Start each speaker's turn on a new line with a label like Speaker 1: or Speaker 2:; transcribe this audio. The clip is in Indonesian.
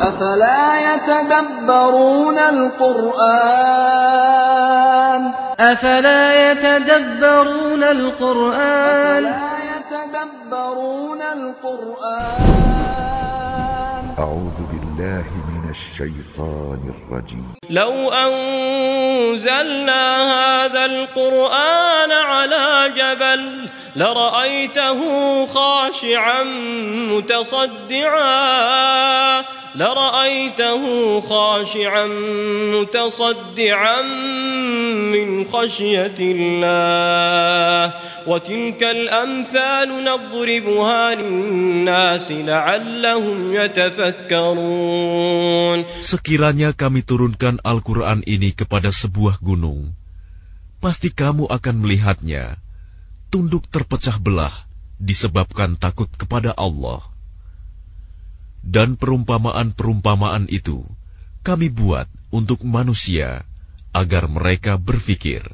Speaker 1: أفلا يتدبرون القرآن؟
Speaker 2: أفلا يتدبرون القرآن؟
Speaker 1: أفلا يتدبرون القرآن؟
Speaker 3: أعوذ بالله من الشيطان الرجيم.
Speaker 4: لو أنزلنا هذا القرآن على جبل لرأيته خاشعا متصدعا. لرأيته خاشعا متصدعا من خشية الله وتلك الأمثال نضربها للناس لعلهم يتفكرون
Speaker 5: Sekiranya kami turunkan Al-Quran ini kepada sebuah gunung, pasti kamu akan melihatnya, tunduk terpecah belah disebabkan takut kepada Allah. Dan perumpamaan-perumpamaan itu kami buat untuk manusia agar mereka berfikir.